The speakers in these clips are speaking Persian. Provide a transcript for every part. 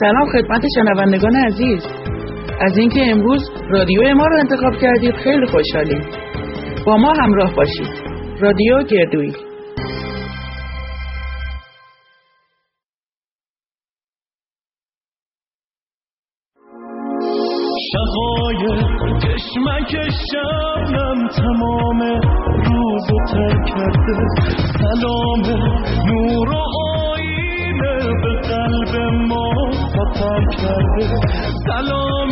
سلام خدمت شنوندگان عزیز. از اینکه امروز رادیو ما رو انتخاب کردید خیلی خوشحالیم. با ما همراه باشید. رادیو گردویی چشمک شبنم تمام روز تر کرده سلام نور و کرده سلام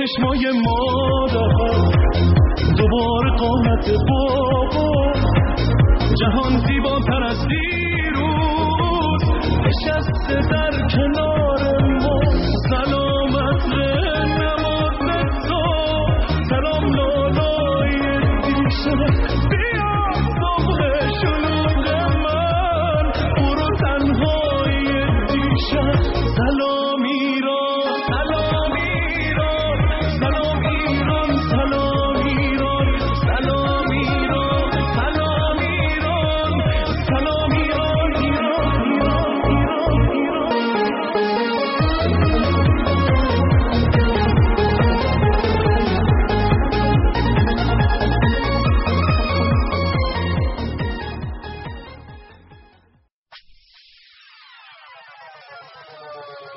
چشمای مادر دوباره قامت بابا. جهان زیباتر از دیروز. نشسته در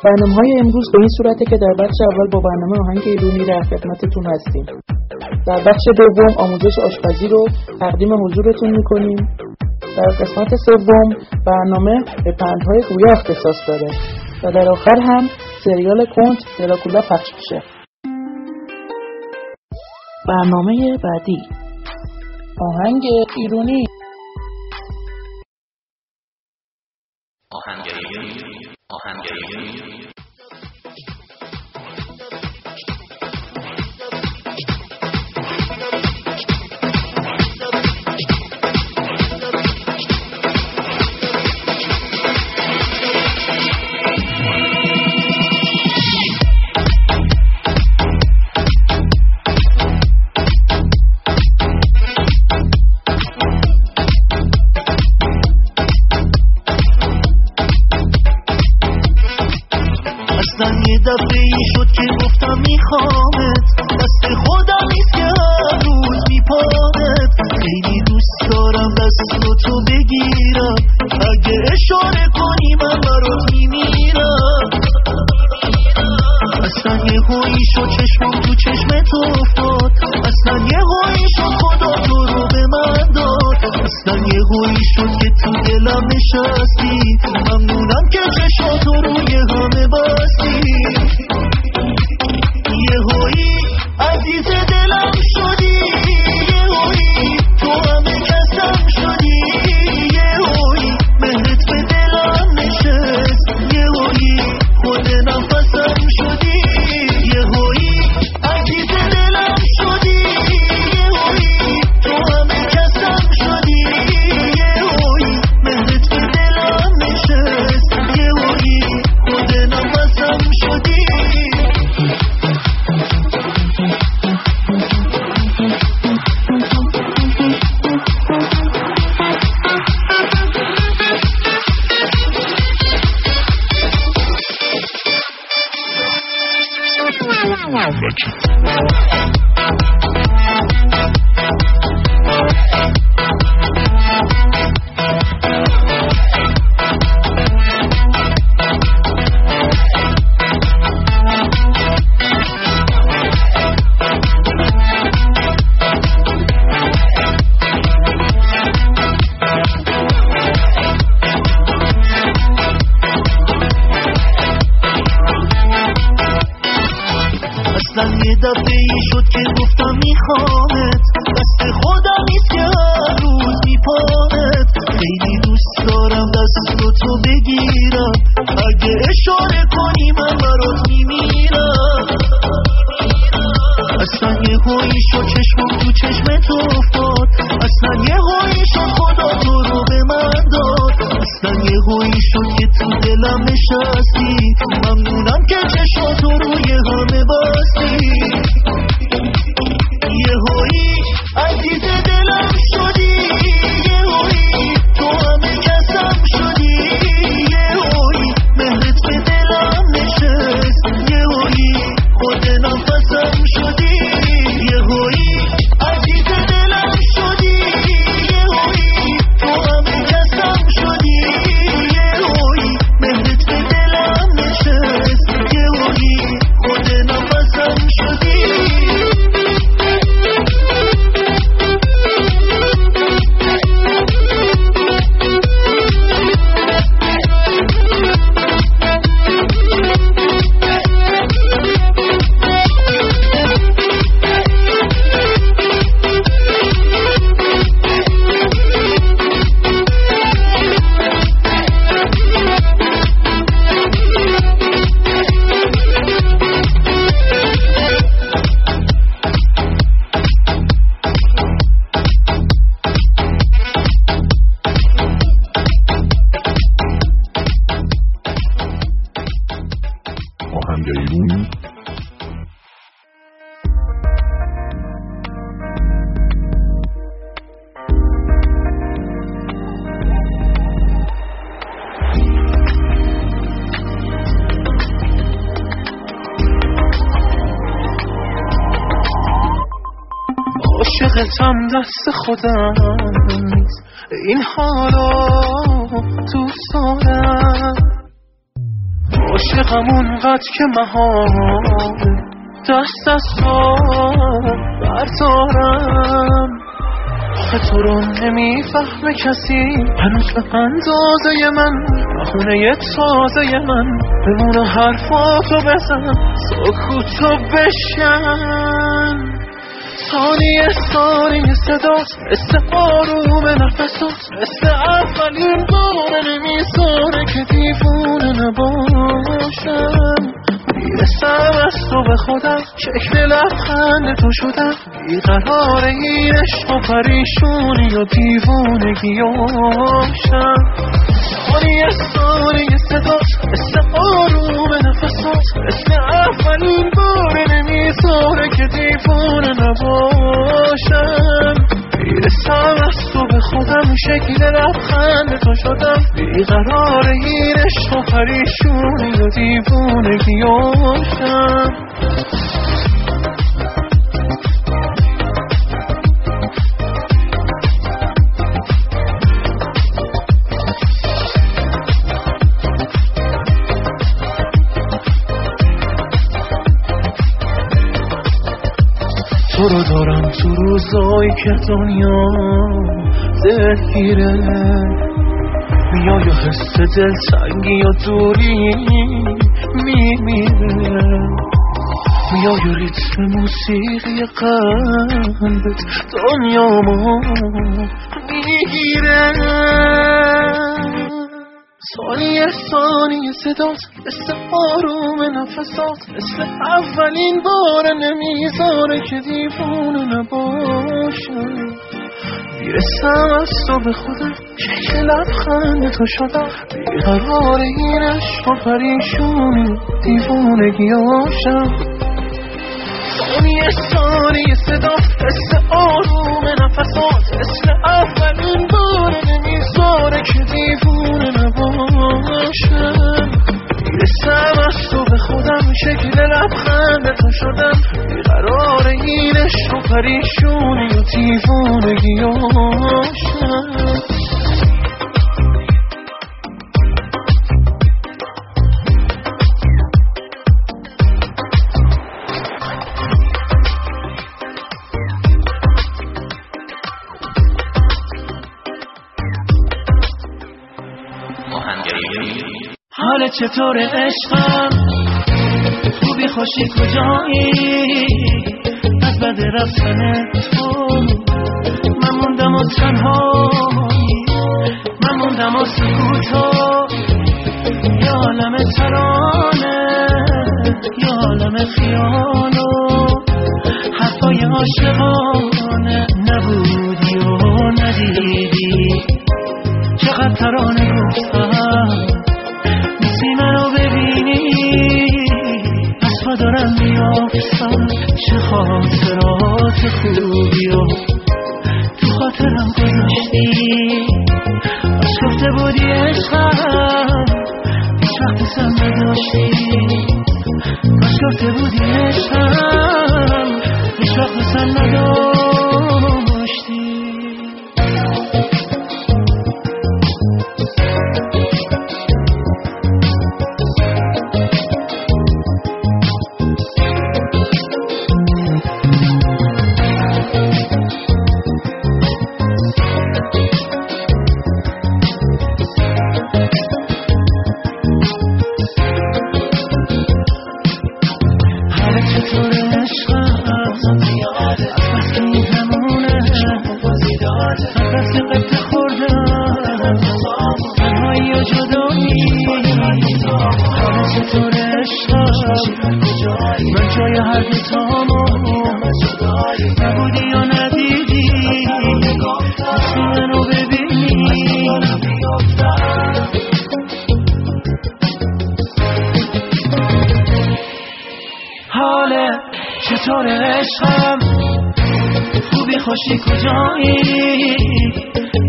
برنامه های امروز به این صورته که در بخش اول با برنامه آهنگ ایرونی در خدمتتون هستیم. در بخش دوم آموزش آشپزی رو تقدیم حضورتون می‌کنیم. در قسمت سوم برنامه به پندهای گویا اختصاص داره و در آخر هم سریال کنت دراکولا پخش میشه. برنامه بعدی. آهنگ ایرونی. آهنگری آهنگری اصلا دفعه ای شد که گفتم میخوامت. دست خودم نیست که هر روز میپامت خیلی دوست دارم دست تو بگیرم. اگه اشاره کنی من برات میمیرم. اصلا یه هایی شد چشمم تو چشم تو افتاد. اصلا یه هایی شد خدا تو رو به من داد. اصلا یه هایی شد که تو دلم نشستی. که محال دست از تو بردارم. آخه تو رو نمی‌فهمه کسی. هنوز به اندازه من بخونه تازه من. بمونه حرفاتو بزن سکوتو بشن. ثانیه ثانیه صدات مثل آروم نفسات مثل اولین بار نمی‌ذاره که دیوونه نباشم. می‌رسم از تو به خودم. شکل لبخند تو شدم. بیقرار این عشق و پریشونی و دیوونگیاشم ثانیه ثانیه صدات مثل آروم نفسات. مثل اولین بار نمی‌ذاره که دیوونه نباشم. می‌رسم از تو به خودم شکل لبخند تو شدم. بیقرار این عشق و پریشونی و دیوونگیاشم تو دارم تو روزایی که دنیا دلگیره میای و حس دل تنگی و دوری میمیره. میای و ریتم موسیقی قلبت دنیامو می‌گیره. ثانیه ثانیه صدات مثل آروم نفسات مثل اولین بار نمی‌ذاره که دیوونه نباشم. می‌رسم از تو به خودم شکل لبخند تو شدم. بیقرار این عشق و پریشونی دیوونگیاشم ثانیه ثانیه صدا مثل آروم نفسات مثل اولین بار نمی‌ذاره که دیوونه نباشم. می‌رسم از تو به خودم شکل لبخند تو شدم. بیقرار این عشق و پریشونی و دیوونگیاشم آهنگری حال چطور عشقم خوبی خوشی کجایی؟ از بد رفتن تو من موندم و تنهایی من موندم و سکوتا یه عالم ترانه یه عالم خیالو. حرفای عاشقانه نبودی و ندیدی. چقدر ترانه گفتم میافتم چه خاطرات خوبی و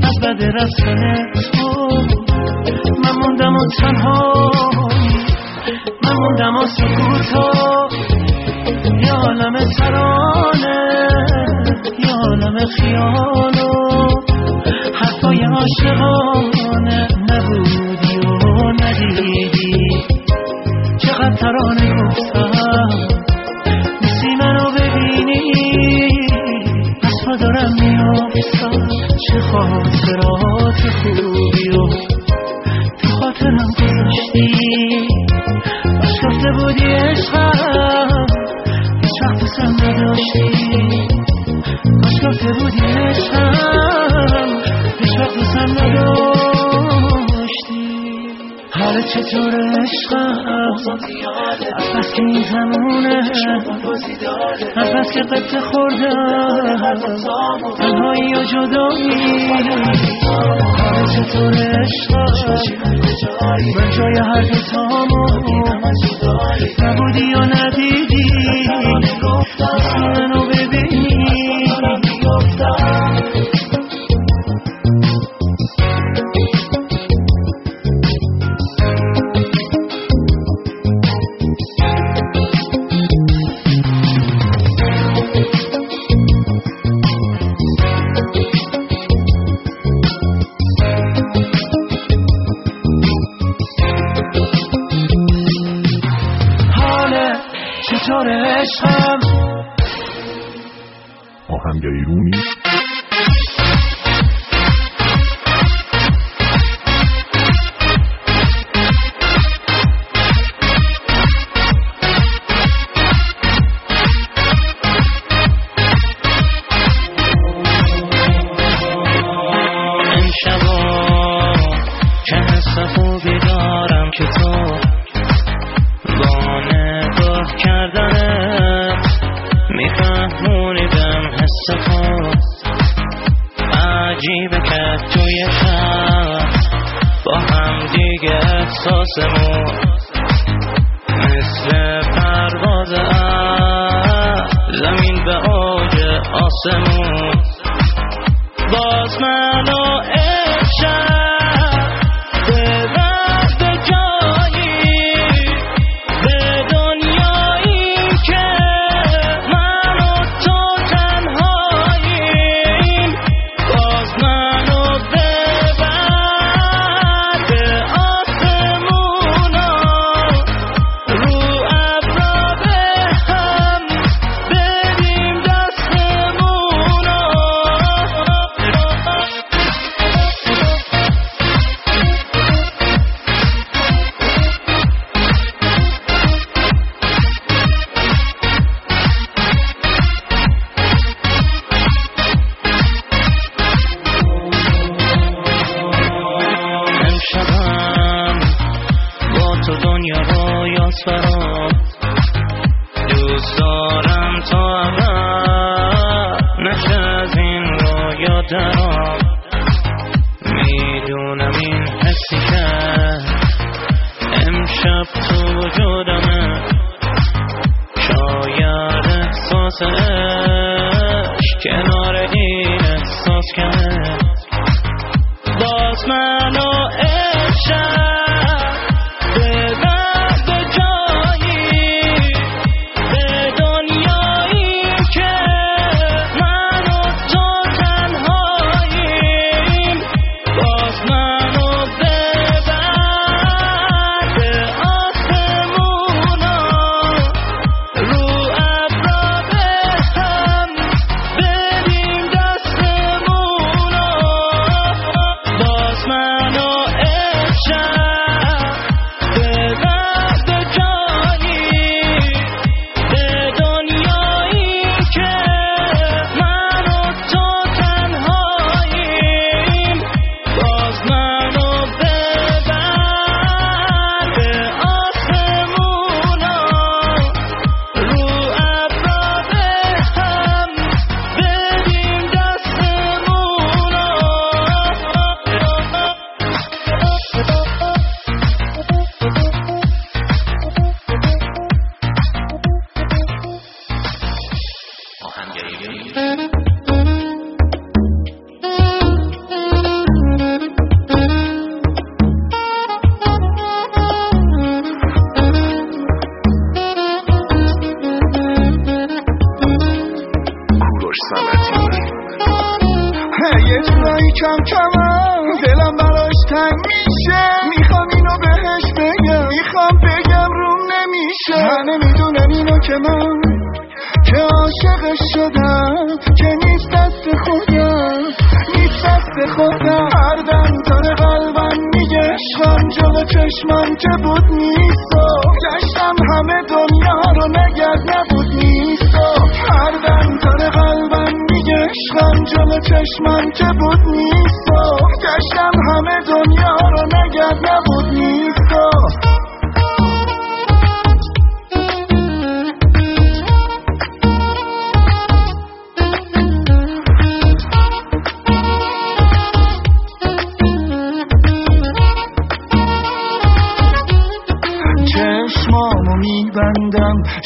از بد رفتن تو من موندم و تنهایی من موندم و سکوتا یه عالم ترانه یه عالم خیالو حرفای عاشقانه. نبودی و ندیدی. چقدر ترانه گفتم چه خاطرات خوبی و تو خاطرم گذاشتی. باش گفته بودی عشقم هیچ وقت سم نداشتی. باش گفته بودی عشقم هیچ وقت سم نداشتی. حالا چطور عشقم؟ بس که این زمونه بس که قطع خوردم تنهایی و جدایی. حالا چطور عشقم من جای هر دوتامو. نبودی یا ندیدی.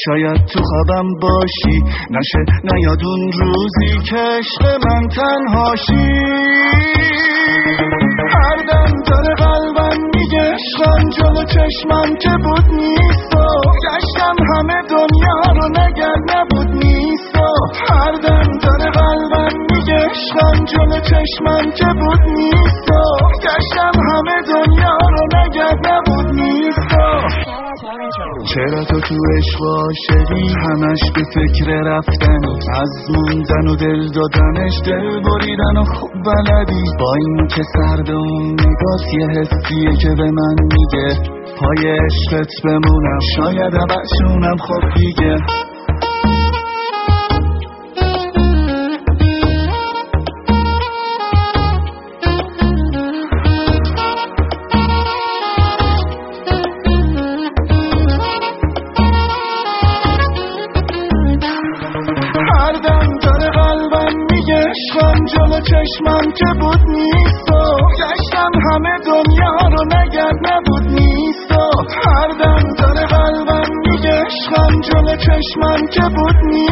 شاید تو خوابم باشی. نشه نیاد اون روزی که من تنهاشی. هر دم داره قلبم میگه عشقم جلو چشمم که بود نیست و گشتم همه دنیا رو نگرد نبود نیست و هر دم داره قلبم میگه عشقم جلو چشمم که بود نیست و گشتم همه دنیا رو و چرا تو تو عشق عاشقی همش به فکر رفتنی از موندن و دل دادنش دل بریدن و خوب بلدی. با این که سرد اون نگات یه حسیه که به من میگه. پای عشقت بمونم شاید همشونم خب دیگه. که بود نیست و گشتم همه دنیا رو نگرد نبود نیست و هر دم داره قلبم میگه عشقم جلو چشمم که بود نیست.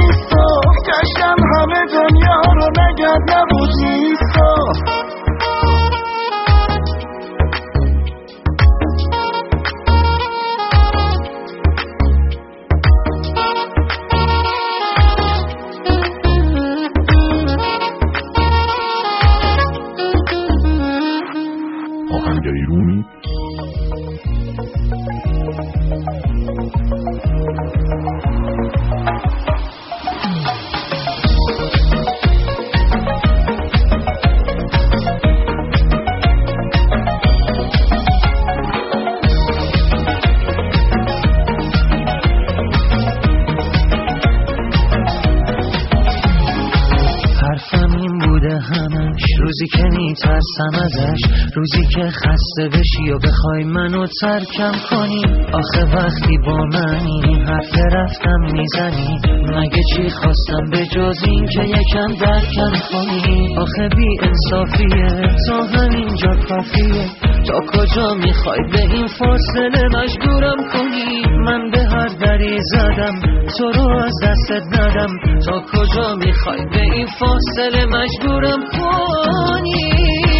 میترسم ازش. روزی که خسته بشی و بخوای منو ترکم کنی. آخه وقتی با من این حرف رفتم می‌زنی. مگه چی خواستم به جز این که یکم درکم کنی؟ آخه بی انصافیه تا همینجا کافیه. تا کجا می‌خوای به این فاصله مجبورم کنی؟ من به هر دری زدم تو رو از دستت ندم. تا کجا می‌خوای به این فاصله مجبورم کنی؟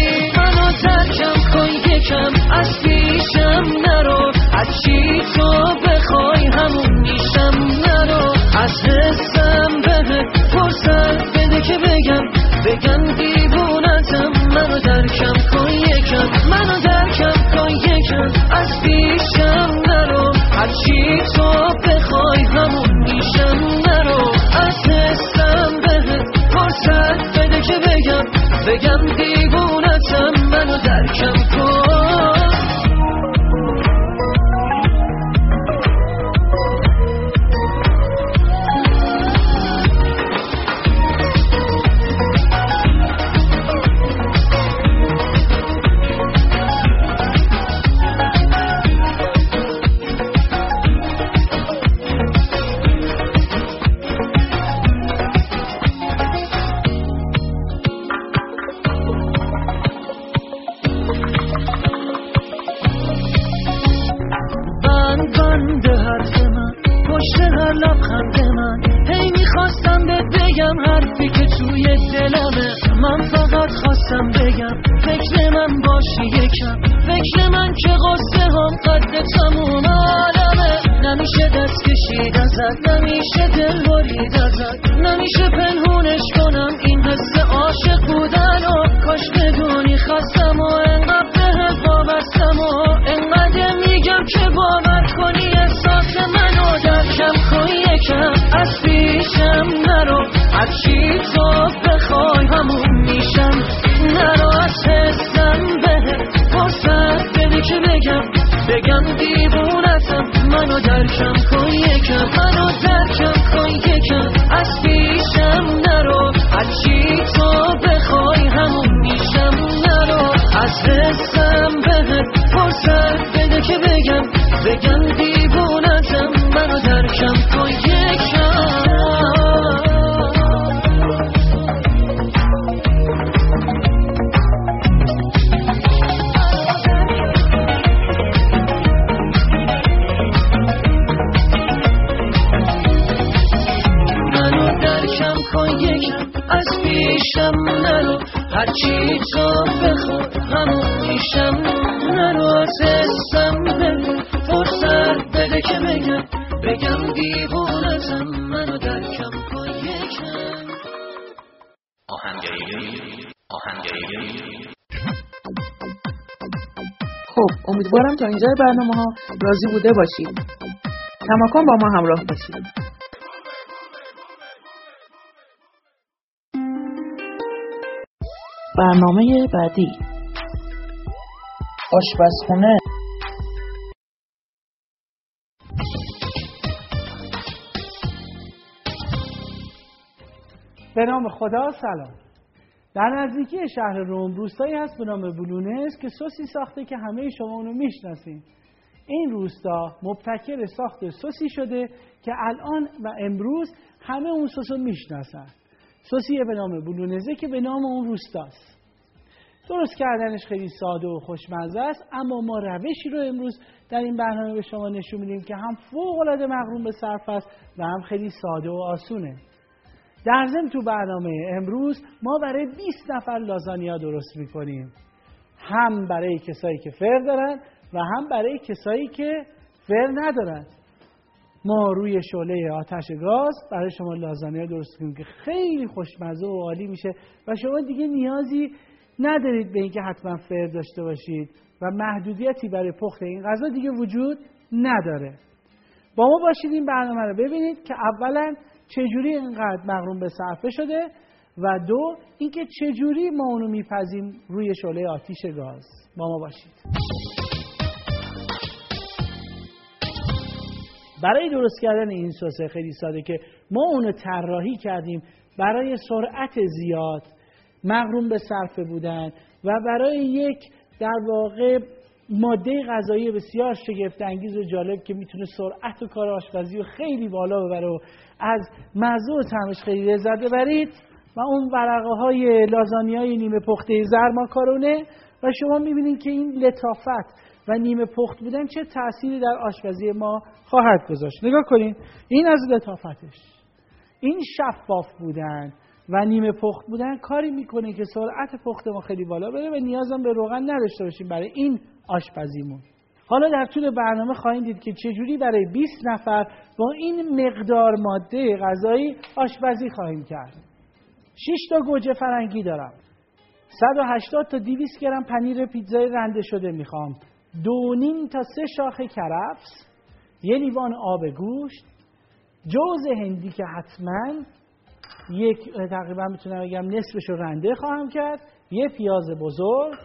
یکم از پیشم نرو. هرچی تو بخوای همون میشم؟ نرو. از حسم بهت فرصت بده که بگم. بگم دیوونتم منو درکم کن یکم. منو درکم کن یکم. از پیشم نرو. هرچی تو بخوای همون میشم؟ نرو. از حسم بهت فرصت بده که بگم. بگم دیوونتم منو درکم حرفی که توی دلمه. من فقط خواستم بگم فکر من باشی یکم. فکر من که قصه هم قد تموم عالمه. نمیشه دست کشید ازت نمیشه دل برید ازت. نمیشه پنهونش کنم این حس عاشق بودن و کاش بدونی خواستم و انقدر بهت وابستم و انقدر میگم که باور کنی. هرچی تو بخوای همون میشم. نرو از حسم بهت فرصت بده که بگم. بگم دیوونتم. منو درکم کن یکم. منو درکم کن یکم. از پیشم نرو. هرچی تو بخوای همون میشم. نرو از حسم بهت فرصت بده که بگم. بگم دیوونتم. منو درکم کن پیشم نرو هرچی تو بخواد همون میشم نرو از حسم فرصت بده که بگم بگم دیوونتم. منو درکم کن یکم آهنگری آهنگری خب امیدوارم تا اینجای برنامه ها راضی بوده باشید. کماکان با ما همراه باشید. برنامه بعدی. آشپزخونه. به نام خدا سلام. در نزدیکی شهر روم روستایی هست به نام بلونس که سوسی ساخته که همه شما اونو می‌شناسین. این روستا مبتکر ساخت سوسی شده که الان و امروز همه اون سس رو می‌شناسن. سوسیه به نام بلونزه که به نام اون روستاست. درست کردنش خیلی ساده و خوشمزه است اما ما روشی رو امروز در این برنامه به شما نشون میدیم که هم فوق العاده مقرون به صرف است و هم خیلی ساده و آسونه. در ضمن تو برنامه امروز ما برای 20 نفر لازانیا درست می‌کنیم. هم برای کسایی که فر دارن و هم برای کسایی که فر ندارن. ما روی شعله آتش گاز برای شما لازانیا درست کنیم که خیلی خوشمزه و عالی میشه و شما دیگه نیازی ندارید به اینکه حتما فر داشته باشید و محدودیتی برای پخت این غذا دیگه وجود نداره. با ما باشید این برنامه رو ببینید که اولا چجوری اینقدر مغروم به صرفه شده و دو اینکه چجوری ما اونو میپزیم روی شعله آتیش گاز. با ما باشید. برای درست کردن این سس خیلی ساده که ما اونو طراحی کردیم برای سرعت زیاد مغروم به صرفه بودن و برای یک در واقع ماده غذایی بسیار شگفت انگیز و جالب که می‌تونه سرعت و کار آشپزی رو خیلی بالا ببره و از مزه و خیلی لذت ببرید. و اون ورقه های لازانی های نیمه پخته زرماکارونه و شما می‌بینید که این لطافت و نیمه پخت بودن چه تأثیری در آشپزی ما خواهد گذاشت. نگاه کنید این از لطافتش. این شفاف بودن و نیمه پخت بودن کاری می‌کنه که سرعت پخت ما خیلی بالا بره و نیازم به روغن نداشته باشیم برای این آشپزیمون. حالا در طول برنامه خواهیم دید که چجوری برای 20 نفر با این مقدار ماده غذایی آشپزی خواهیم کرد. 6 تا گوجه فرنگی دارم. 180 تا 200 گرم پنیر پیتزای رنده شده می‌خوام. دو نیم تا سه شاخه کرفس یه لیوان آب گوشت جوز هندی که حتما یک تقریبا می‌تونم بگم نصفش رو رنده خواهم کرد یه پیاز بزرگ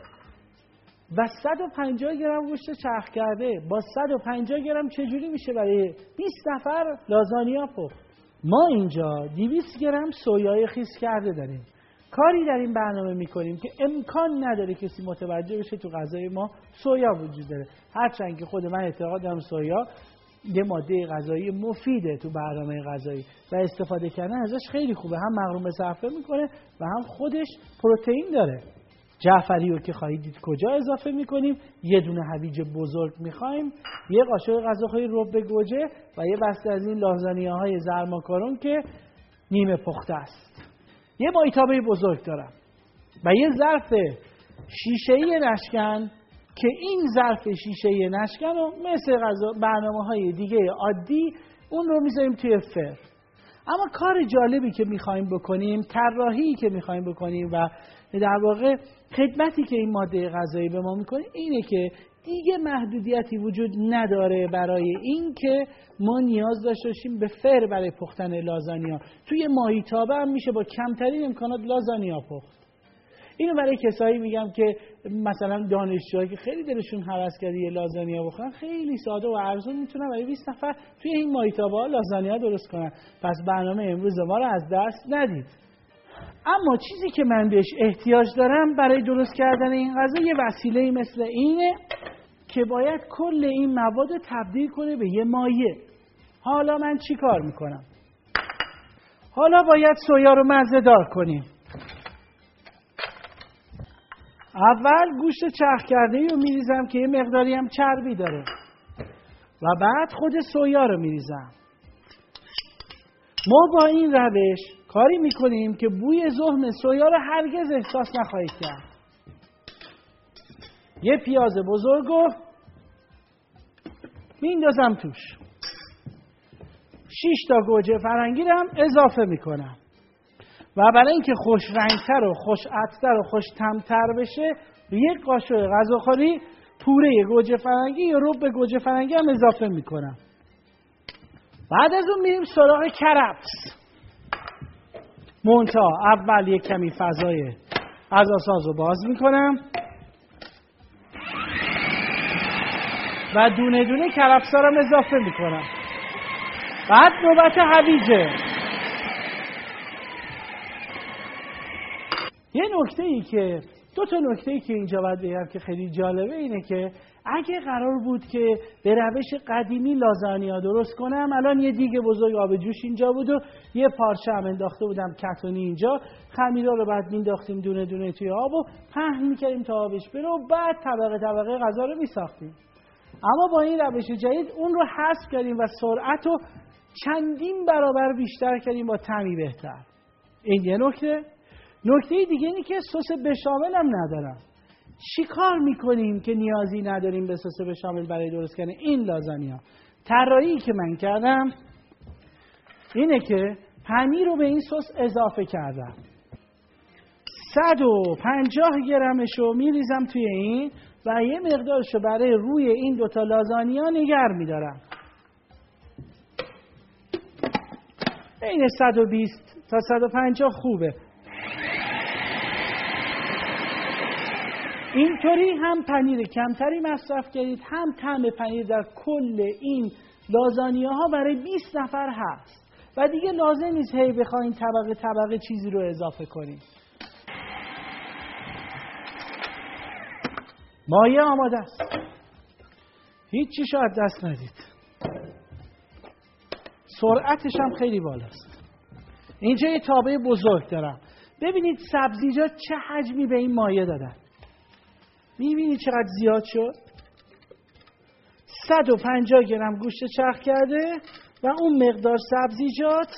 و 150 گرم گوشت چرخ کرده. با 150 گرم چجوری میشه برای 20 نفر لازانیا پخت ما اینجا 200 گرم سویای خیس کرده داریم. کاری در این برنامه می‌کنیم که امکان نداره کسی متوجه بشه تو غذای ما سویا وجود داره. هرچند که خود من اعتقاد دارم سویا یه ماده غذایی مفیده تو برنامه غذایی و استفاده کردن ازش خیلی خوبه. هم مغروم صرفه می‌کنه و هم خودش پروتئین داره. جعفری رو که خواهید دید کجا اضافه می‌کنیم؟ یه دونه هویج بزرگ می‌خوایم. یه قاشق غذاخوری رب گوجه و یه بسته از این لازانیه های زرماکارون که نیمه پخته است. یه مایتابه بزرگ دارم. و یه ظرف شیشه‌ای نشکن که این ظرف شیشه نشکن و مثل برنامه های دیگه عادی اون رو می‌ذاریم توی فر اما کار جالبی که می‌خوایم بکنیم طراحی که می‌خوایم بکنیم و در واقع خدمتی که این ماده غذایی به ما می‌کنه اینه که دیگه محدودیتی وجود نداره برای اینکه ما نیاز داشته باشیم به فر برای پختن لازانیا. توی ماهیتابه هم میشه با کمترین امکانات لازانیا پخت. اینو برای کسایی میگم که مثلا دانشجوهایی که خیلی دلشون هوس کرده یه لازانیا بخورن خیلی ساده و ارزون می‌تونن برای 20 نفر توی این مایتابه ها لازانیا درست کنن. پس برنامه امروز ما رو از دست ندید. اما چیزی که من بهش احتیاج دارم برای درست کردن این غذا یه وسیله مثل اینه که باید کل این مواد تبدیل کنه به یه مایه حالا من چی کار می‌کنم؟ حالا باید سویا رو مزه دار کنیم. اول گوشت چرخ کرده رو میریزم که یه مقداری هم چربی داره. و بعد خود سویا رو میریزم. ما با این روش کاری می‌کنیم که بوی زهم سویا رو هرگز احساس نخواهید کرد. یه پیاز بزرگ رو میندازم توش. شیش تا گوجه فرنگی هم اضافه می‌کنم. و برای اینکه خوش رنگتر و خوش عطر و خوش تمتر بشه یک قاشق غذاخوری پوره گوجه فرنگی یا رب گوجه فرنگی هم اضافه می‌کنم. بعد از اون میریم سراغ کرفس مونتا اول یک کمی فضای غذاساز رو باز می‌کنم. و دونه دونه کرفسا رو اضافه می‌کنم. بعد نوبت هویجه. یه نکته ای که دو تا نکته ای که اینجا باید بگم که خیلی جالبه اینه که اگه قرار بود که به روش قدیمی لازانیا درست کنم الان یه دیگه بزرگ آب جوش اینجا بود و یه پارچه هم انداخته بودم کتونی اینجا. خمیرا رو بعد مینداختیم دونه دونه توی آب و پهن می‌کردیم تا آبش بره و بعد طبقه طبقه غذا رو میساختیم. اما با این روش جدید اون رو حذف کردیم و سرعت رو چندین برابر بیشتر کردیم با تعمی بهتر. این یه نکته. نکته دیگه اینه که سس بشامل هم ندارم چی کار می‌کنیم که نیازی نداریم به سس بشامل برای درست کردن؟ این لازانیا طراحی که من کردم اینه که پنیر رو به این سس اضافه کردم. 150 گرمش رو میریزم توی این و یه مقدارش رو برای روی این دوتا لازانیا نگر میدارم. بین 120 تا 150 خوبه. اینطوری هم پنیر کمتری مصرف کردید هم طعم پنیر در کل این لازانیه ها برای 20 نفر هست. و دیگه لازم نیست هی بخواین طبقه طبقه چیزی رو اضافه کنید مایه آماده است. هیچ شو از دست ندید. سرعتش هم خیلی بالاست. اینجا یه تابه بزرگ دارم. ببینید سبزیجات چه حجمی به این مایه دادن. می‌بینید چقدر زیاد شد؟ 150 گرم گوشت چرخ کرده و اون مقدار سبزیجات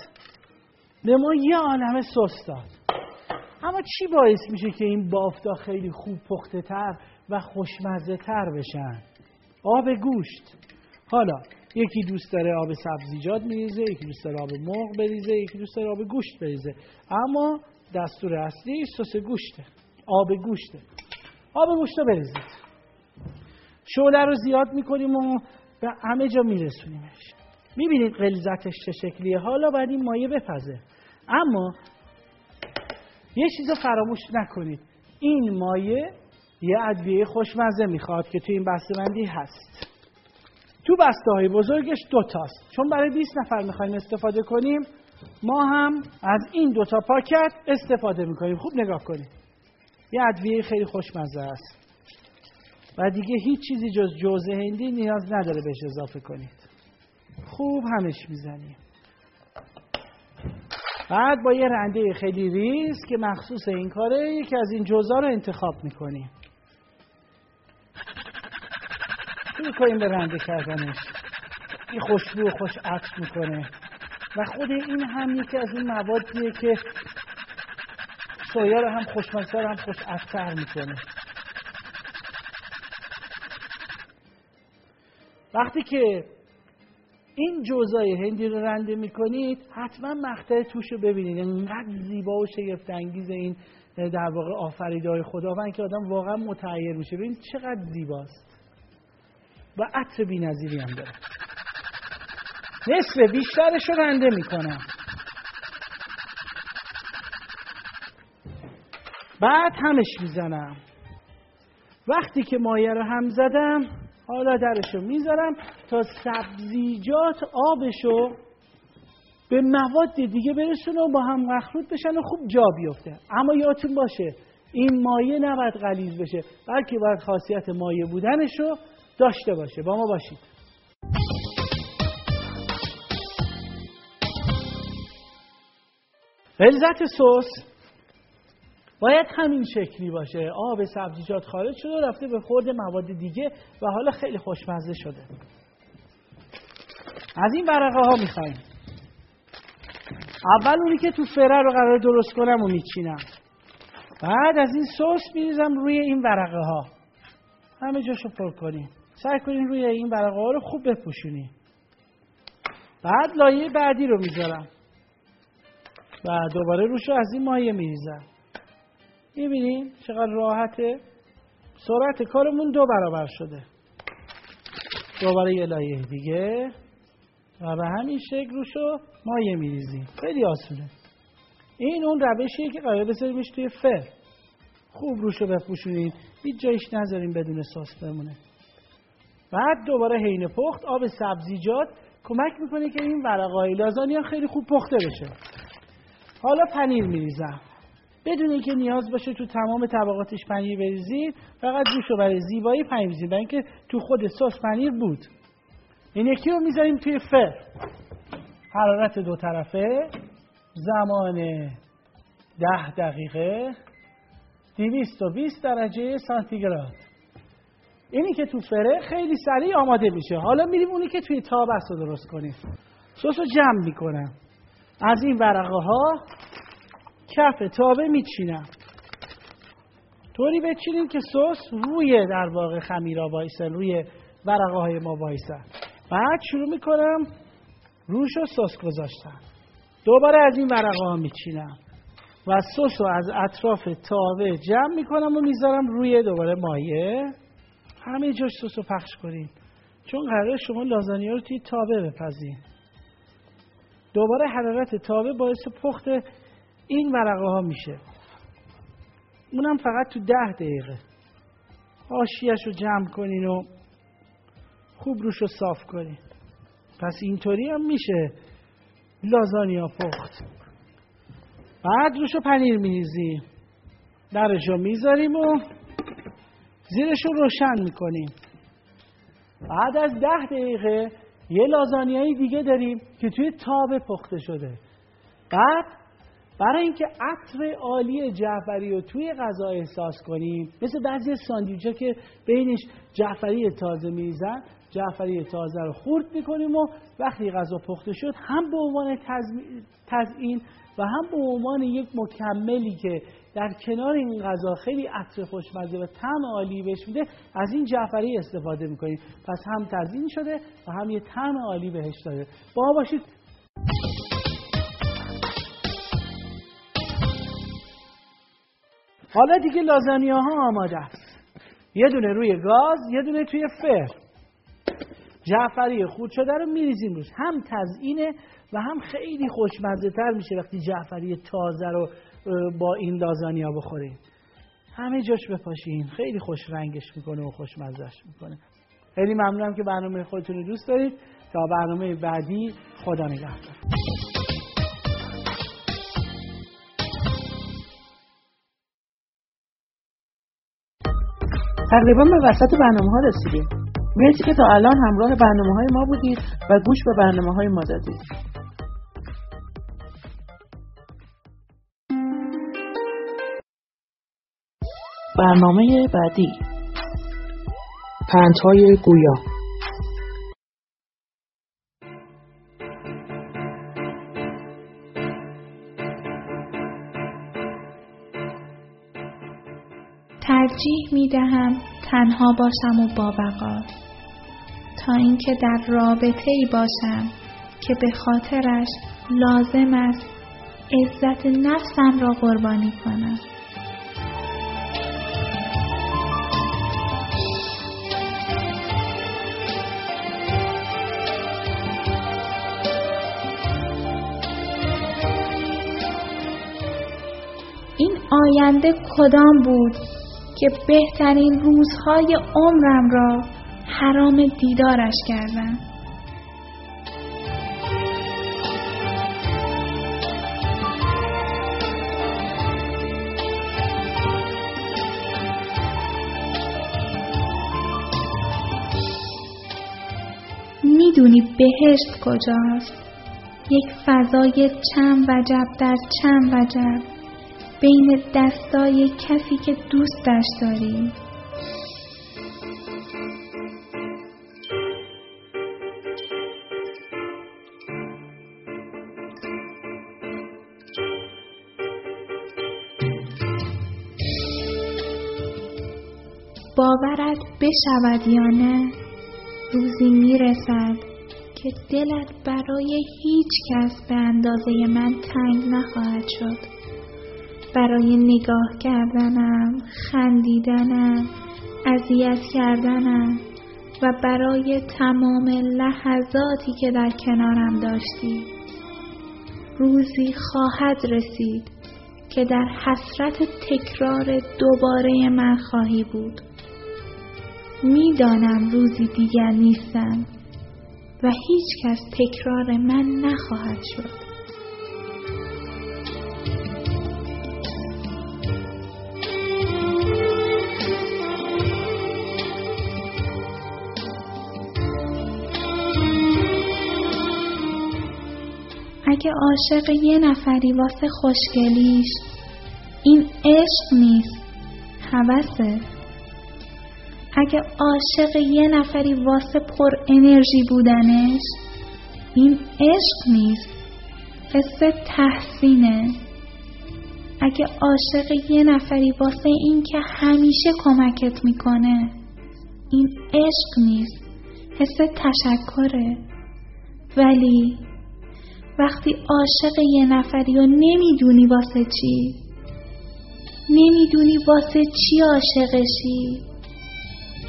به ما یه عالمه سس داد. اما چی باعث میشه که این بافتا خیلی خوب پخته تر و خوشمزه تر بشن. آب گوشت. حالا یکی دوست داره آب سبزیجات میریزه یکی دوست داره آب مرغ بریزه یکی دوست داره آب گوشت بریزه. اما دستور اصلی سس گوشته. آب گوشته. آب گوشت رو بریزید شعله رو زیاد می‌کنیم و به همه جا میرسونیمش. می‌بینید غلظتش چه شکلیه؟ حالا باید این مایه بپزه. اما یه چیز فراموش نکنید. این مایه یه ادویه خوشمزه می‌خواد که تو این بسته‌بندی هست. تو بسته های بزرگش دوتاست چون برای 20 نفر می‌خوایم استفاده کنیم ما هم از این دوتا پاکت استفاده می‌کنیم. خوب نگاه کنید. یه ادویه خیلی خوشمزه است. و دیگه هیچ چیزی جز جوز هندی نیاز نداره بهش اضافه کنید. خوب همش می‌زنیم. بعد با یه رنده خیلی ریز که مخصوص این کاره یکی از این جوزا رو انتخاب می‌کنیم. شروع کنیم به رنده کردنش؟ این خوشبو خوش عطر می‌کنه. و خود این هم یکی از این موادیه که سویا رو هم خوشمزه هم خوش عطر می‌کنه. وقتی که این جوزای هندی رو رنده می‌کنید حتما مقطع توش رو ببینید. انقدر زیبا و شگفت انگیز این در واقع آفریده خداوند که آدم واقعا متعیر میشه. ببینید چقدر زیباست. و عطر بی‌نظیری هم داره. نصف بیشترش رو رنده می‌کنم. بعد همش می‌زنم. وقتی که مایه رو هم زدم حالا درش رو می‌ذارم تا سبزیجات آبشو به مواد دیگه برسونه و با هم مخلوط بشن و خوب جا بیفته. اما یادتون باشه این مایه نباید غلیظ بشه بلکه باید خاصیت مایه بودنش رو داشته باشه. با ما باشید. غلظت سس باید همین شکلی باشه. آب سبزیجات خارج شده و رفته به خورد مواد دیگه و حالا خیلی خوشمزه شده. از این ورقه ها می‌خوایم. اول اونی که تو فره رو قرار درست کنم و میچینم. بعد از این سس میریزم روی این ورقه ها. همه جاشو پر کنیم. سعی کنین روی این ورقه ها رو خوب بپوشونیم بعد لایه بعدی رو می‌ذارم. و دوباره روش از این مایه میریزم. می‌بینیم چقدر راحته؟ سرعت کارمون دو برابر شده. دوباره یه لایه دیگه. و به همین شکل روشو مایه میریزیم. خیلی آسونه. این اون روشیه که قرار بذاریمش توی فر. خوب روشو بپوشونید هیچ جایش نذاریم بدون سس بمونه بعد دوباره حین پخت آب سبزیجات کمک می‌کنه که این ورقای لازانیا خیلی خوب پخته بشه. حالا پنیر میریزم. بدون اینکه نیاز باشه تو تمام طبقاتش پنیر بریزید فقط روشو برای زیبایی پنیر بریزید برای اینکه تو خود سس پنیر بود. این یکی رو می‌ذاریم توی فر. حرارت دو طرفه. زمان ده دقیقه. 220 درجه سانتیگراد. اینی که تو فره خیلی سریع آماده میشه. حالا میریم اونی که توی تاب است رو درست کنیم. سس رو جمع می‌کنم. از این ورقه ها کف تابه میچینم. طوری بچینیم که سس روی در واقع خمیرا وایسه روی ورقه های ما وایسه. بعد شروع می‌کنم روش و سس گذاشتم دوباره از این ورقه ها میچینم. و سس رو از اطراف تابه جمع می‌کنم و می‌ذارم روی دوباره مایه. همه جاش سس رو پخش کنید چون قراره شما لازانیا رو توی تابه بپزین. دوباره حرارت تابه باعث پخت این ورقه ها میشه. اونم فقط تو ده دقیقه. حاشیش رو جمع کنین و خوب روش رو صاف کنین. پس اینطوری هم میشه لازانیا پخت. بعد روش رو پنیر میریزیم. درش رو می‌ذاریم و زیرش رو روشن می‌کنیم. بعد از ده دقیقه یه لازانیایی دیگه داریم که توی تاب پخته شده. بعد برای اینکه عطر عالی جعفری رو توی غذا احساس کنیم مثل بعضی ساندویچا که بینش جعفری تازه میزن جعفری تازه رو خورد می‌کنیم و وقتی غذا پخته شد هم به عنوان تزئین و هم به عنوان یک مکملی که در کنار این غذا خیلی عطر خوشمزه و طعم عالی بهش میده از این جعفری استفاده می‌کنیم. پس هم تزیین شده و هم یه طعم عالی بهش داده. با باشید. حالا دیگه لازانیا ها آماده است. یه دونه روی گاز یه دونه توی فر جعفری خود شده رو میریزیم روش. هم تزئینه و هم خیلی خوشمزه تر میشه وقتی جعفری تازه رو با این لازانیا بخوریم همه جاش بپاشین. خیلی خوش رنگش می‌کنه و خوشمزهش می‌کنه. خیلی ممنونم که برنامه خودتون رو دوست دارید. تا برنامه بعدی خدا نگهدار. تقریبا به وسط برنامه ها رسیدیم. مرسی که تا الان همراه برنامه های ما بودید و گوش به برنامه های ما دادید. برنامه بعدی. پندهای گویا. ترجیح می دهم تنها باشم و با تا اینکه در رابطه ای باشم که به خاطرش لازم است عزت نفسم را قربانی کنم. آینده کدام بود که بهترین روزهای عمرم را حرام دیدارش کردم؟ می‌دونی بهشت کجاست؟ یک فضای چند وجب در چند وجب. بین دستای کسی که دوستش داری. باورت بشود یا نه روزی می‌رسد که دلت برای هیچ کس به اندازه من تنگ نخواهد شد. برای نگاه کردنم خندیدنم اذیت کردنم و برای تمام لحظاتی که در کنارم داشتی. روزی خواهد رسید که در حسرت تکرار دوباره من خواهی بود. می‌دانم روزی دیگر نیستم و هیچ کس تکرار من نخواهد شد. اگه عاشق یه نفری واسه خوشگلیش. این عشق نیست هوسه اگه عاشق یه نفری واسه پر انرژی بودنش این عشق نیست حس تحسینه. اگه عاشق یه نفری واسه این که همیشه کمکت می‌کنه این عشق نیست حس تشکره. ولی وقتی عاشق یه نفری و نمی‌دونی واسه چی؟ نمی‌دونی واسه چی عاشقشی؟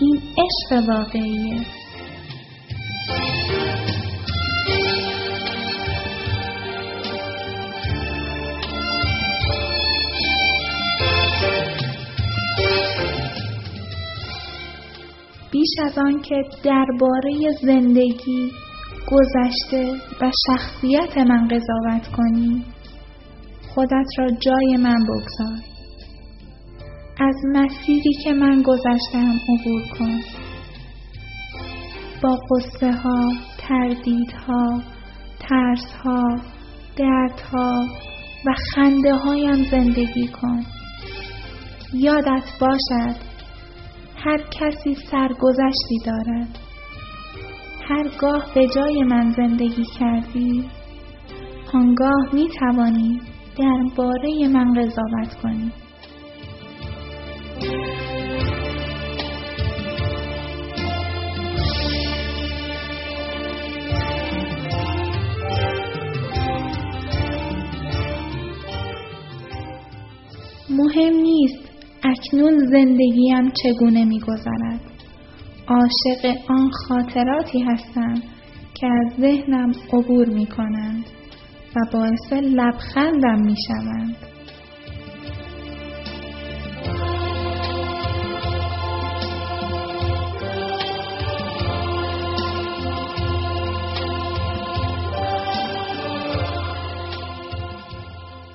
این عشق واقعیه. بیش از آن که درباره زندگی گذشته و شخصیت من قضاوت کنی خودت را جای من بگذار. از مسیری که من گذشتم عبور کن. با قصه ها تردیدها ترس ها دردها و خنده هایم زندگی کن. یادت باشد هر کسی سرگذشتی دارد. هرگاه به جای من زندگی کردی آنگاه می توانی درباره من قضاوت کنی. مهم نیست اکنون زندگیم چگونه میگذرد. عاشق آن خاطراتی هستم که از ذهنم عبور می کنند و باعث لبخندم می شوند.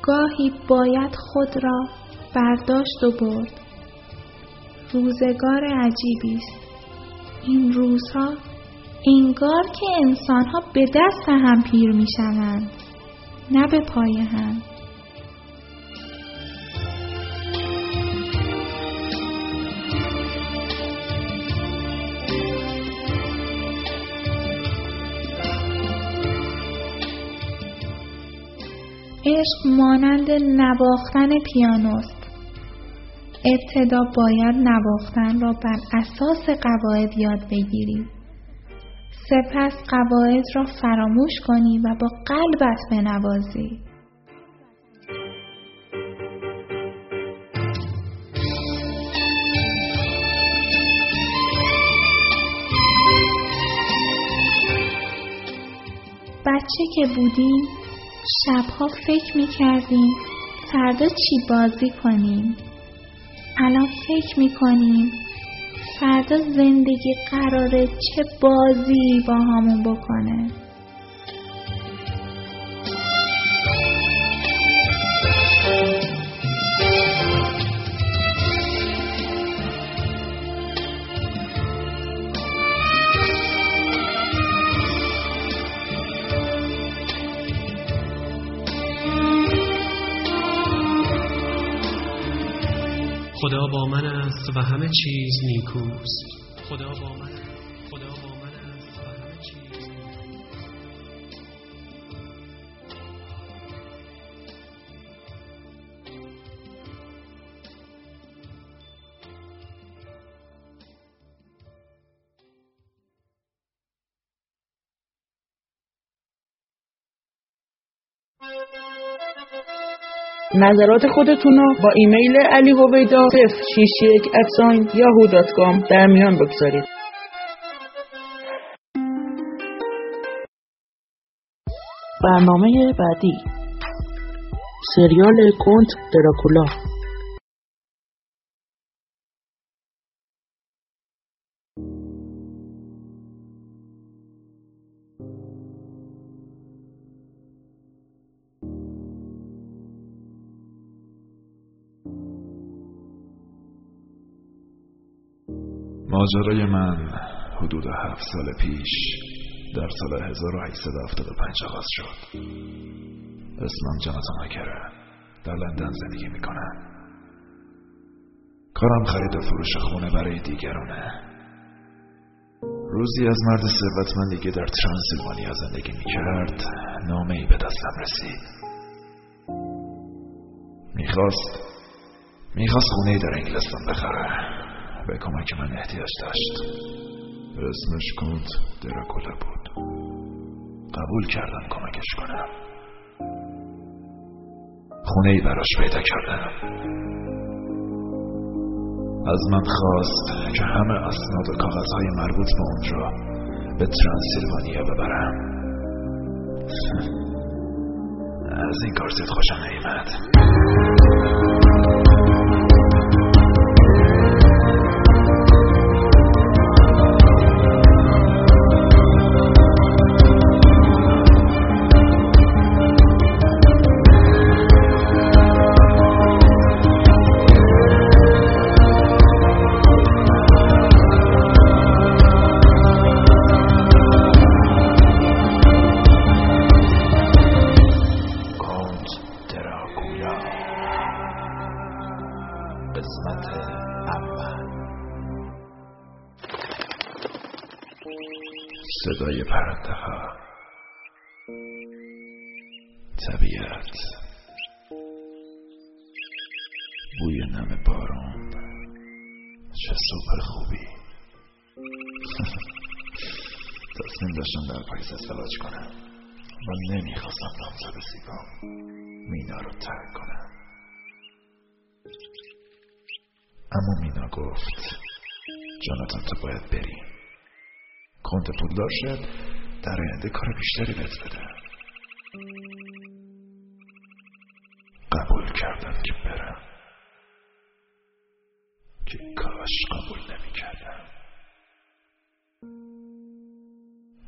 گاهی باید خود را برداشت و برد روزگار عجیبی است این روزها انگار که انسانها به دست هم پیر می شوند نه به پای هم. عشق مانند نواختن پیانوست. ابتدا باید نواختن را بر اساس قواعد یاد بگیری سپس قواعد را فراموش کنی و با قلبت بنوازی. بچه که بودیم شبها فکر می کردیم فردا چی بازی کنیم الان فکر می کنیم فردا زندگی قراره چه بازی با همون بکنه؟ خدا با من است و همه چیز نیکوست. خدا با من خدا نظرات خودتون رو با ایمیل علی هویدا 061 yahoo.com در میان بگذارید. برنامه بعدی. سریال کنت دراکولا. ماجرای من حدود هفت سال پیش در سال 1875 آغاز شد. اسمم جاناتان هکره در لندن زندگی می‌کنم. کارم خرید و فروش خونه برای دیگرانه. روزی از مرد ثروتمندی که در ترانسیلوانیا زندگی می‌کرد نامه ای به دستم رسید. می‌خواست می‌خواست خونه ای در انگلستان بخره. به کمک من احتیاج داشت. اسمش کنت دراکولا بود. قبول کردم کمکش کنم. خونه ای براش پیدا کردم. از من خواست که همه اسناد و کاغذهای مربوط به اون را به ترانسیلوانیا ببرم. از این کار زیاد خوشم نیمد صدای پرنده ها طبیعت. بوی نم بارون چه صبح خوبی. تصمیم داشتم در پاییز ازدواج کنم. و نمی‌خواستم نامزد زیبام مینا رو ترک کنم. اما مینا گفت جاناتان تو باید بری کنت پولدار شد در آینده کار بیشتری بهت بده. قبول کردم که برم. که کاش قبول نمی کردم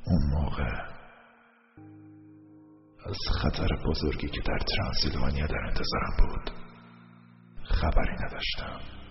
اون موقع از خطر بزرگی که در ترانسیلوانیا در انتظارم بود خبری نداشتم.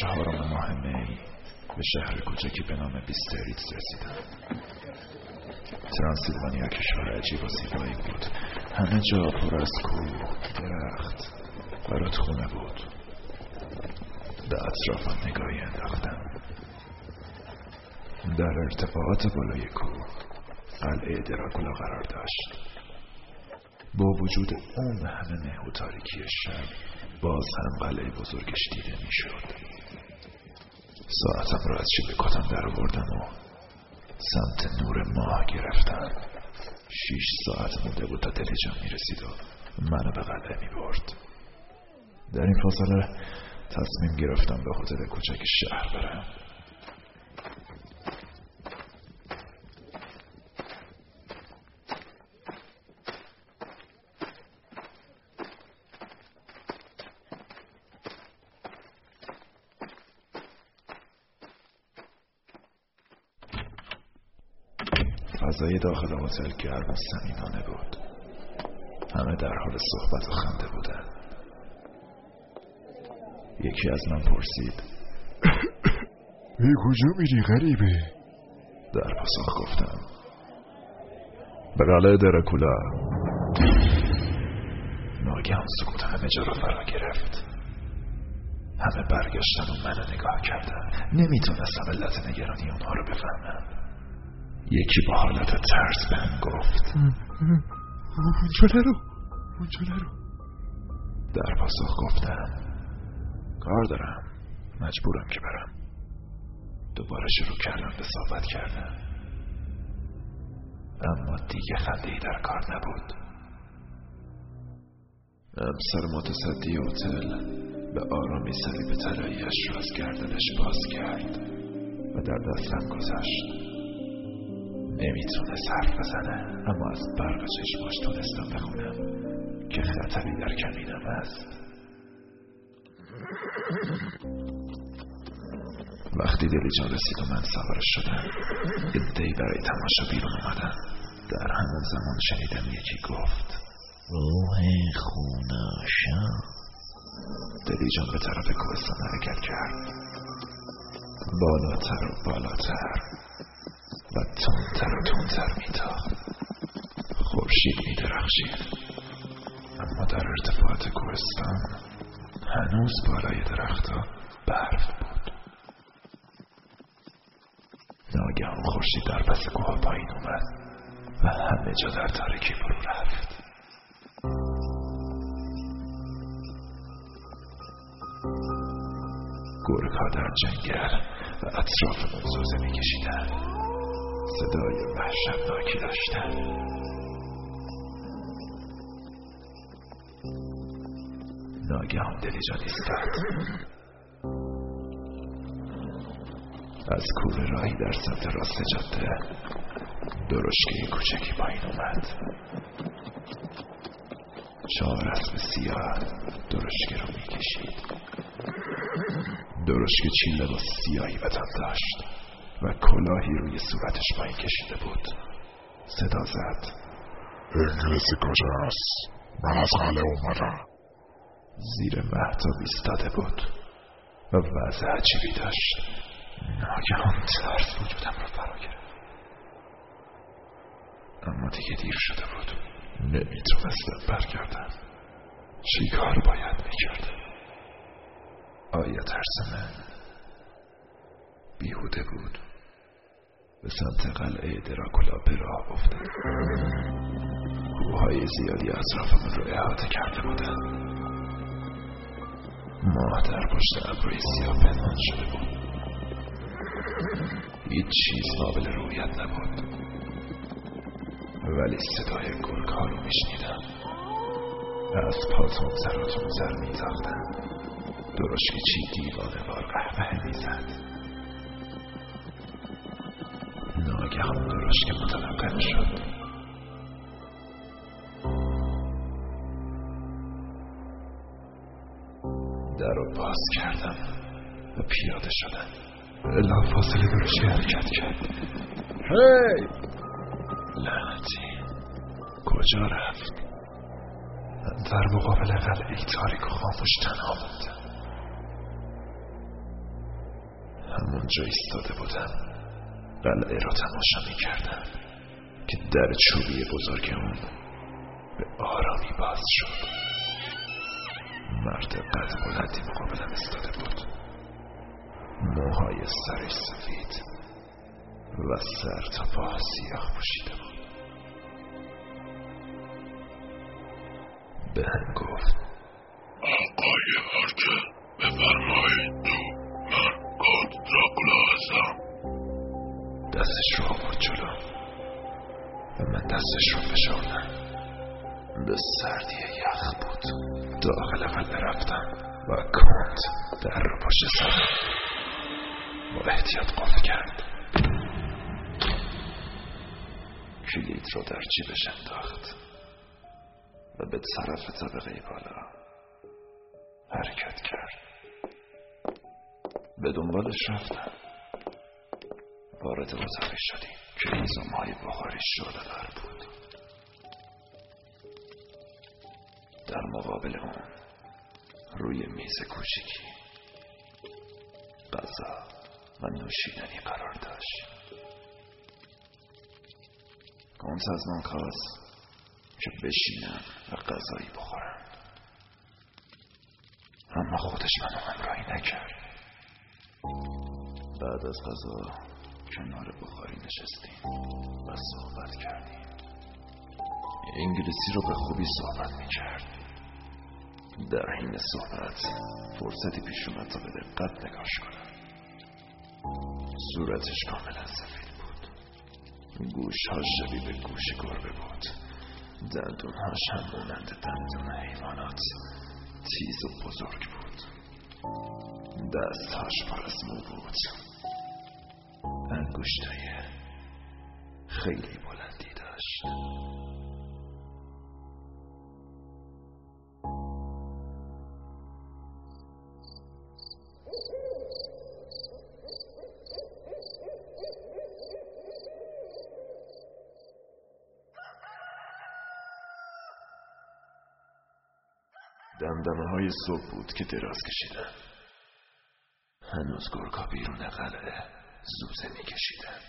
چهارم ماه می به شهر کوچکی به نام بیستریتس رسیدم. ترانسیلوانیا کشور عجیب و زیبایی بود. همه جا پر از کوه درخت و رودخونه بود. به اطرافم نگاهی انداختم. در ارتفاعات بالای کوه قلعه دراکولا قرار داشت. با وجود اون همه مه و تاریکی شب باز هم قلعه بزرگش دیده می‌شد. ساعتم را از شیب کتم در آوردم و سمت نور ماه گرفتم شیش ساعت مونده بود تا دلیجان می‌رسید و منو به قلعه می‌برد. در این فاصله تصمیم گرفتم به هتل کوچک شهر برم فضای داخل هتل گرم و صمیمانه بود. همه در حال صحبت و خنده بودن. یکی از من پرسید. به کجا میری غریبه؟ در پاسخ گفتم. به قلعه درکولا ناگهان سکوت همه جا را فرا گرفت. همه برگشتن و منو نگاه کردن. نمی‌تونستم علت نگرانی اونها رو بفهمم. یکی با حالت ترس بهم گفت. نرو اونجا نرو در پاسخ گفتم کار دارم. مجبورم که برم. دوباره شروع کردم به صحبت کردن. اما دیگه خنده در کار نبود. همسر متصدی هتل به آرامی صلیب طلاییاش رو از گردنش باز کرد و در دستم گذاشت. نمی‌تونه حرف بزنه. اما از برق چشماش تونستم بخونم که خطری در کمینم است وقتی دلیجان رسید و من سوارش شدم ادهی برای تماشا بیرون اومدن در همون زمان شنیدم یکی گفت روح خوناشا. دلیجان به طرف کوهستان حرکت کرد. بالاتر و بالاتر. و تندتر و تندتر میتاخت خورشید میدرخشید. اما در ارتفاعات کوهستان هنوز بالای درختها برف بود. ناگهان خورشید در پس کوه پایین اومد و همه جا در تاریکی فرو رفت. گرگها در جنگل و اطرافمون زوزه میکشیدن صدای وحشتناکی داشتن. ناگهان دلیجان ایستاد از کوره راهی در سمت راست جاده درشکه کوچکی پایین اومد. چهار اسب سیاه درشکه رو می‌کشید. درشکه چیل لباس سیاهی بدن داشت. و کلاهی روی صورتش پایین کشیده بود. صدا زد. انگلیسی کجاست؟ من از قلعه اومدم. زیر مهتاب ایستاده بود و وضع عجیبی داشت. ناگهان ترس وجودم را فرا گرفت. اما دیگه دیر شده بود. نمی‌تونستم برگردم. چی کار باید می‌کردم آیا ترس من بیهوده بود. به سمت قلعه دراکولا به راه افتاد. کوههای زیادی اطرافمون رو احاطه کرده بودن ماه در پشت ابروی سیاه پنهان شده بود. هیچ چیز قابل رویت نبود. ولی صدای گرگ رو میشنیدم از پاتون سر و تون سر میتاختن درشکی چی دیوانه وار قهوه می‌زد. ناگهان درشک متوقف شد در رو باز کردم و پیاده شدم. الا فاصله درشکی حرکت کرد؟ هی! لعنتی. کجا رفت؟ من در مقابل قلعه تاریک و خاموش تنها موندم همونجا ایستاده بودم. قلعه را تماشا می کردم که در چوبی بزرگ اون به آرامی باز شد. مرد قد بلندی مقابلم ایستاده بود. موهای سرش سفید و سر تا پا سیاه پوشیده بود. به هم گفت دستش رو فشردم به سردی یخ بود. داخل قلعه رفتم و کند در رو پشت سرم با احتیاط قفل کرد. کلید رو در جیبش انداخت و به طرف طبقه بالا حرکت کرد. به دنبالش رفتم. وارد اتاقی شدیم. که هیزم های بخاری شده دار بود. در مقابل اون روی میز کوچیکی غذا و نوشیدنی قرار داشت. کنت از من خواست که بشینم و غذایی بخورم اما خودش منو همراهی نکرد. بعد از غذا کنار بخاری نشستیم و صحبت کردیم. انگلیسی رو به خوبی صحبت می کرد در حین صحبت فرصتی پیش اومد تا به دقت نگاش کنم. صورتش کاملا سفید بود. گوش ها شبیه به گوش گربه بود. دندون هاش هم مانند دندون حیوانات. تیز و بزرگ بود. دستهاش پر از مو بود. انگشتای خیلی بلندی داشت. دمدمه های صبح بود که دراز کشیدن. هنوز گرگا بیرون قلعه. زوزه میکشیدن.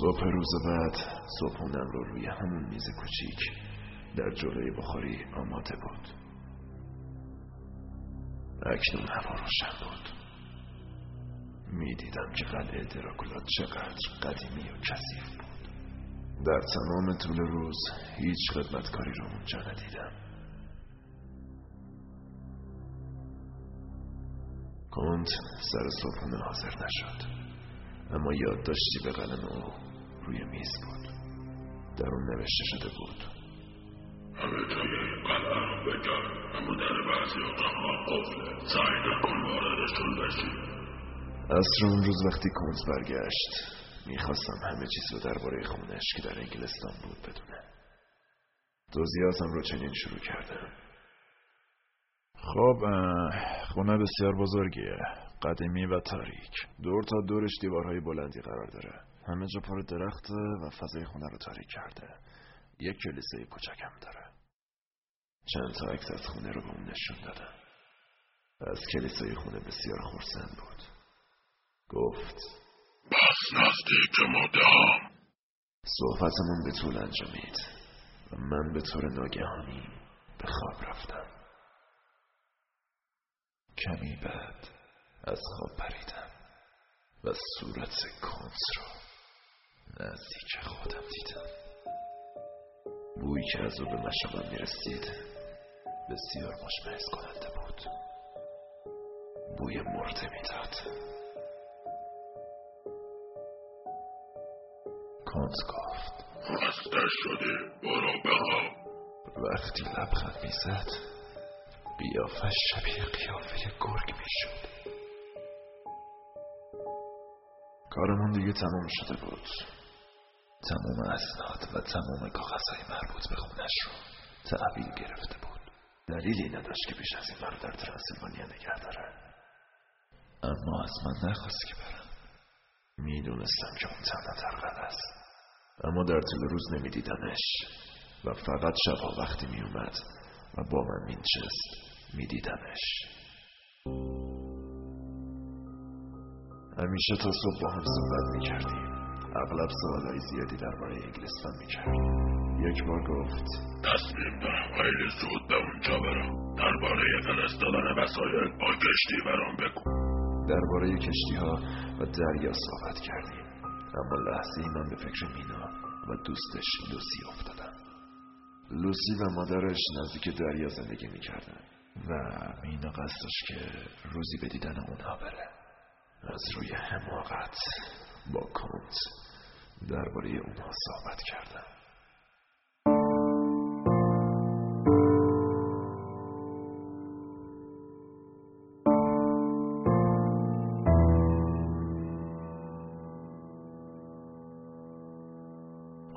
صبح روز بعد صبحونم رو روی همون میز کوچیک در جلوی بخاری آماده بود. اکنون هوا روشن بود. می‌دیدم که قلعه دراکولا چقدر قدیمی و کثیف بود. در تمام طول روز هیچ خدمتکاری رو اونجا ندیدم. کنت سر صبحونه حاضر نشد. اما یادداشتی به قلم او روی میز بود. در اون نوشته شده بود. همه توی قلعه رو بگرد اما در بعضی اتاقها قفله سعی نکن واردشون بشی عصر اون روز وقتی کنت برگشت می‌خواستم همه چیز رو درباره خونش که در انگلستان بود بدونم توضیحاتم رو چنین شروع کردم. خب خونه بسیار بزرگیه. قدیمی و تاریک. دور تا دورش دیوارهای بلندی قرار داره. همه جا پر درخته و فضای خونه رو تاریک کرده. یک کلیسای کوچک هم داره. چند تا عکس از خونه رو به اون نشون دادم از کلیسای خونه بسیار خورسند بود. گفت پس نزدیک مدام صحبتمون به طول انجامید. و من به طور ناگهانی به خواب رفتم. کمی بعد از خواب پریدم و صورت کنس رو نزدیک خودم دیدم. بویی که از او به مشامم می‌رسید بسیار مشمعز کننده بود. بوی مرده می‌داد. کنس گفت خسته شدی برو بخواب. وقتی لبخند می‌زد. قیافش شبیه قیافه گرگ می‌شد. کارمون دیگه تمام شده بود. تمام اسناد و تمام کاغذهای مربوط به خونش رو تحویل گرفته بود. دلیلی نداشت که بیش از این مرا در ترانسیلوانیا نگه داره اما از من نخواست که برم. می‌دونستم که اون تنها در قلعه است. اما در طول روز نمیدیدمش. و فقط شبها وقتی میومد و با من مینشست. میدیدمش. همیشه تا صبح با هم صحبت می‌کردیم. اغلب سوالهای زیادی درباره انگلستان می‌کرد یک بار گفت تصمیم دارم خیلی زود به اونجا برم. درباره فرستادن وسایل با کشتی برام بگو. درباره کشتی ها و دریا صحبت کردیم. اما لحظه ای من به فکر مینا و دوستش لوسی افتادم. لوسی و مادرش نزدیک دریا زندگی می‌کردن. و مینا قصد داشت که روزی به دیدن اونها بره. از روی حماقت با کنت درباره اونها صحبت کردم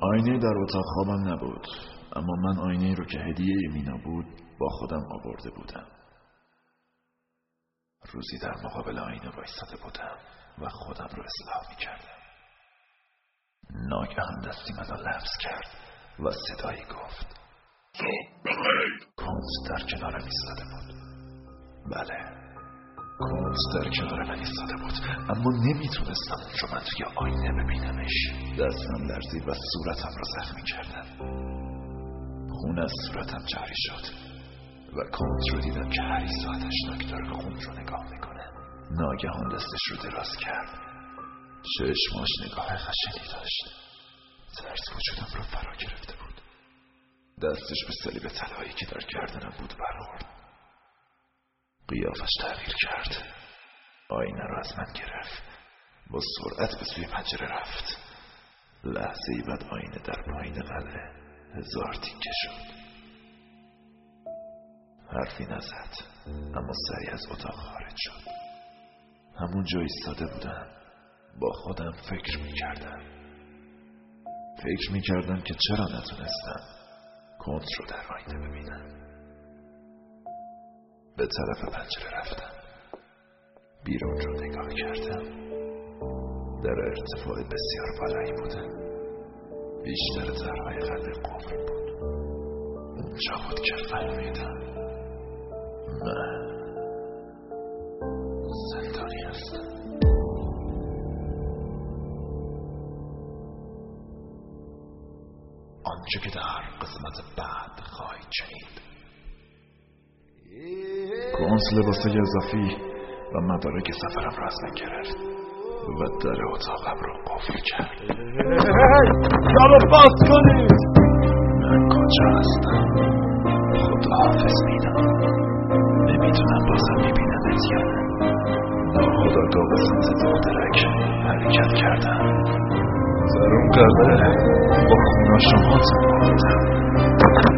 آینه در اتاق خوابم نبود. اما من آینه رو که هدیه مینا بود با خودم آورده بودم. روزی در مقابل آینه وایستاده بودم و خودم رو اصلاح می کردم ناگهان دستی منو لمس کرد و صدایی گفت کنز در کنارم ایستاده بود. بله کنز در کنار من ایستاده بود اما نمی‌تونستم اون رو من توی آینه ببینمش. دستم لرزید و صورتم رو زخمی کردم. خون از صورتم جاری شد و کنز رو دیدم که هریس و آتشناک داره خون رو نگاه می‌کنه. ناگهان دستش رو دراز کرد. چشماش نگاه خشنی داشت. ترس وجودم رو فرا گرفته بود. دستش به صلیب طلایی که در گردنم بود برخورد. قیافش تغییر کرد. آینه رو از من گرفت. با سرعت به سوی پنجره رفت. لحظه ای بعد آینه در پایین قلعه هزار تیکه شد. حرفی نزد اما سریع از اتاق خارج شد. همون جا ایستاده بودم با خودم فکر می‌کردم. فکر می‌کردم که چرا نتونستم کنت رو در آینه ببینم. به طرف پنجره رفتم. بیرون رو نگاه کردم. در ارتفاع بسیار بالایی بودم. بیشتر درهای قلعه قفل بود. اونجا بود که فهمیدم. من زندانی هستم. آنچه که در قسمت بعد خواهید شنید کنس لباسه اضافی و مدارک سفرم را از من گرفت. و در اتاقم را قفل کرد. در باز کنید. من کجا هستم؟ خدا حافظ میدم نمی‌تونم بازم ببینمت یا نه. ناخداگاه به سمت دخترک حرکت کردم. در اون قلعه با خونا شما بودم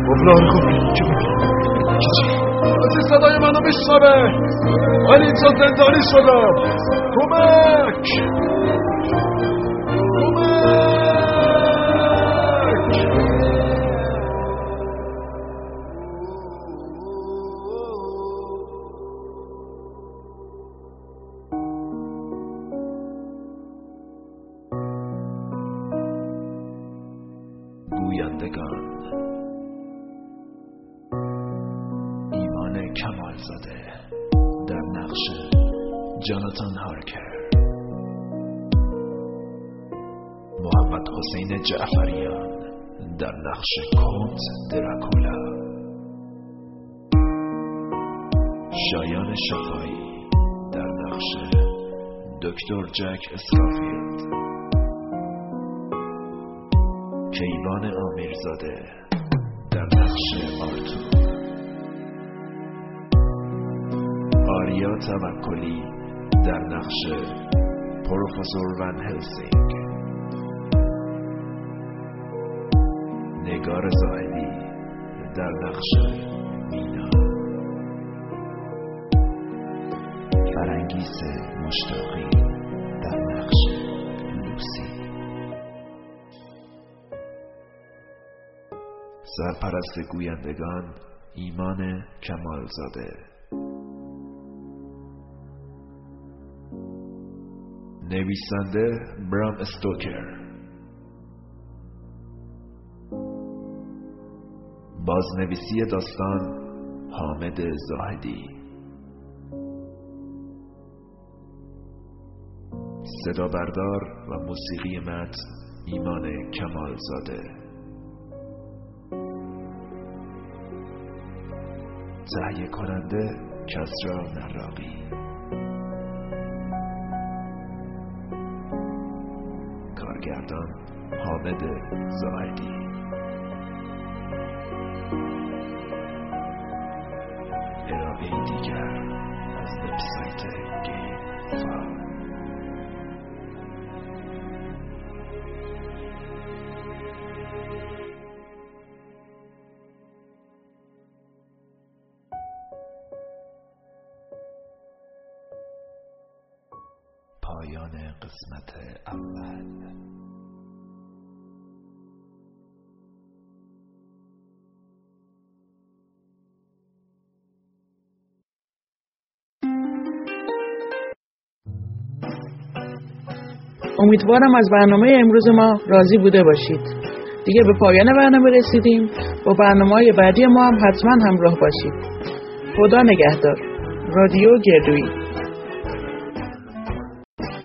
قبلان خوب. که کسی صدای منو میشنوه. من اینجا زندانی شدم. کمک جک اسکافیلد کیوان آمیرزاده در نقش آرتور. آریا توکلی در نقش پروفسور ون هلسینگ. نگار زاهدی در نقش مینا. فرنگیس مشتاقی در نقش سرپرست گویندگان ایمان کمالزاده. نویسنده برام استوکر. بازنویسی داستان حامد زاهدی. صدا بردار و موسیقی متن ایمان کمالزاده. تهیه کننده کسرا نراقی کارگردان حامد زاهدی. امیدوارم از برنامه امروز ما راضی بوده باشید. دیگه به پایان برنامه رسیدیم. با برنامه های بعدی ما هم حتما همراه باشید. خدا نگهدار. رادیو گردویی